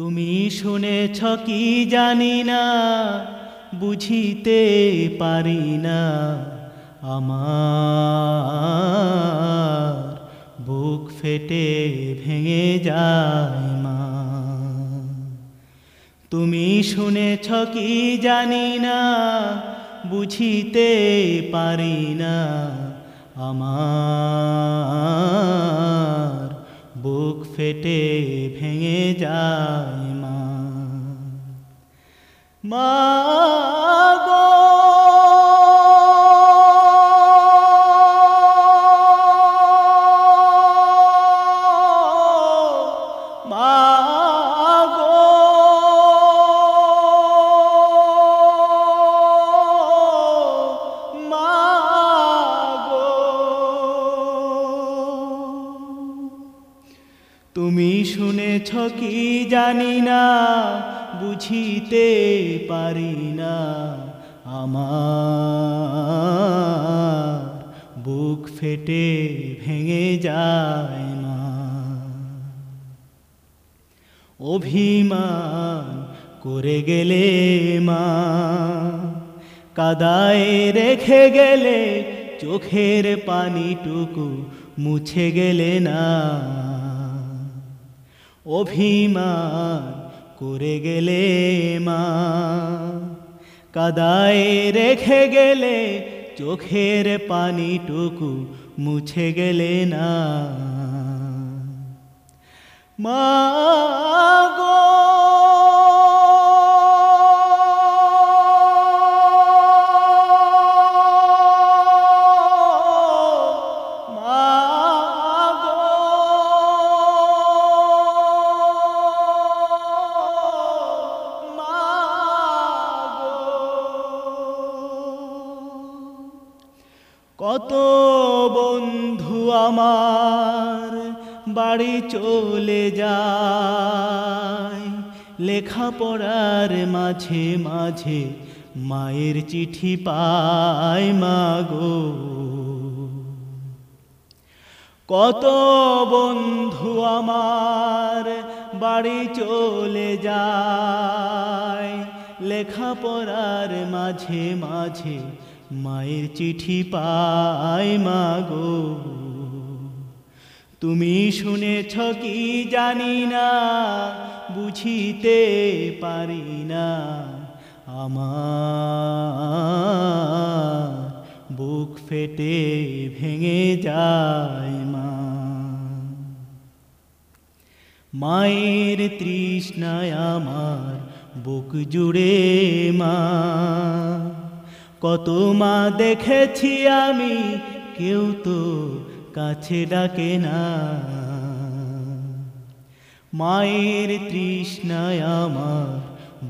তুমি শুনেছ কি জানি না, বুঝিতে পারি না আমার। বুক ফেটে ভেঙে যায় মা। তুমি শুনেছ কি জানি না, বুঝিতে পারি না আমার। বুক ফেটে ভেঙে যায় মা। মা তুমি শুনেছ কি জানি না, বুঝিতে পারি না আমার। বুক ফেটে ভেঙে যায় মা। অভিমান করে গেলে মা। কাদায় রেখে গেলে চোখের পানিটুকু মুছে গেলে না। অভিমান করে গেলে মা। কাদায় রেখে গেলে চোখের পানিটুকু মুছে গেলে না। মা গো কত বন্ধু আমার, বাড়ি চলে যায়। লেখাপড়ার মাঝে মাঝে মায়ের চিঠি পায় মাগো কত বন্ধু আমার, বাড়ি চলে যায়। লেখাপড়ার মাঝে মাঝে মায়ের চিঠি পায় মাগো। তুমি শুনেছ কি জানি না, বুঝিতে পারি না। আমার বুক ফেটে ভেঙে যায় মা। মায়ের তৃষ্ণায় আমার বুক জুড়ে মা। কত মা দেখেছি আমি, কেউ তো কাছে ডাকে না। মায়ের তৃষ্ণায় আমার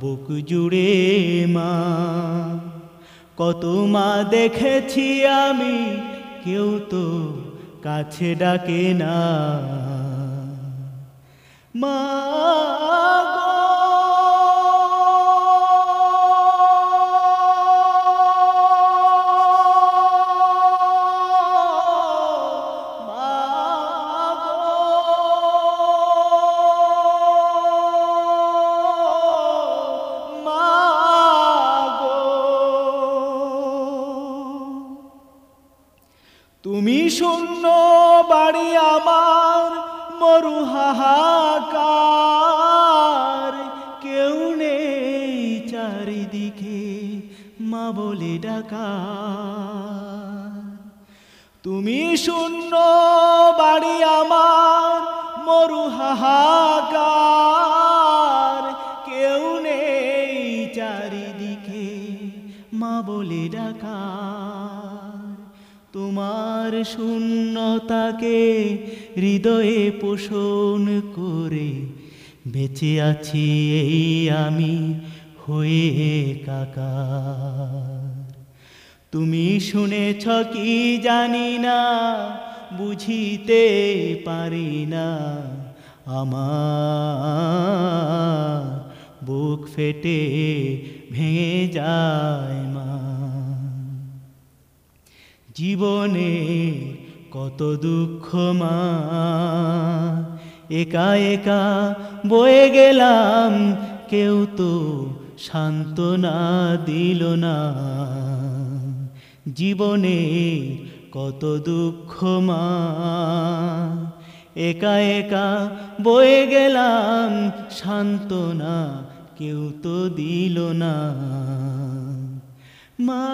বুক জুড়ে মা। কত মা দেখেছি আমি, কেউ তো কাছে ডাকে না। মা তুমি শূন্য, বাড়ি আমার মরু হাহাকার কেউ নেই চারিদিকে মা বলে ডাকা। তুমি শূন্য, বাড়ি আমার মরু হাহাকার কেউ নেই চারিদিকে মা বলে ডাকার তোমার শূন্যতাকে হৃদয়ে পোষণ করে বেঁচে আছি এই আমি হয়ে কাকা। তুমি শুনেছ কি জানি না, বুঝিতে পারি না আমার। বুক ফেটে ভেঙে যায় মা। জীবনে কত দুঃখ মা। একা একা বয়ে গেলাম, কেউ তো সান্ত্বনা দিল না। জীবনে কত দুঃখ মা। একা একা বয়ে গেলাম, সান্ত্বনা কেউ তো দিল না। মা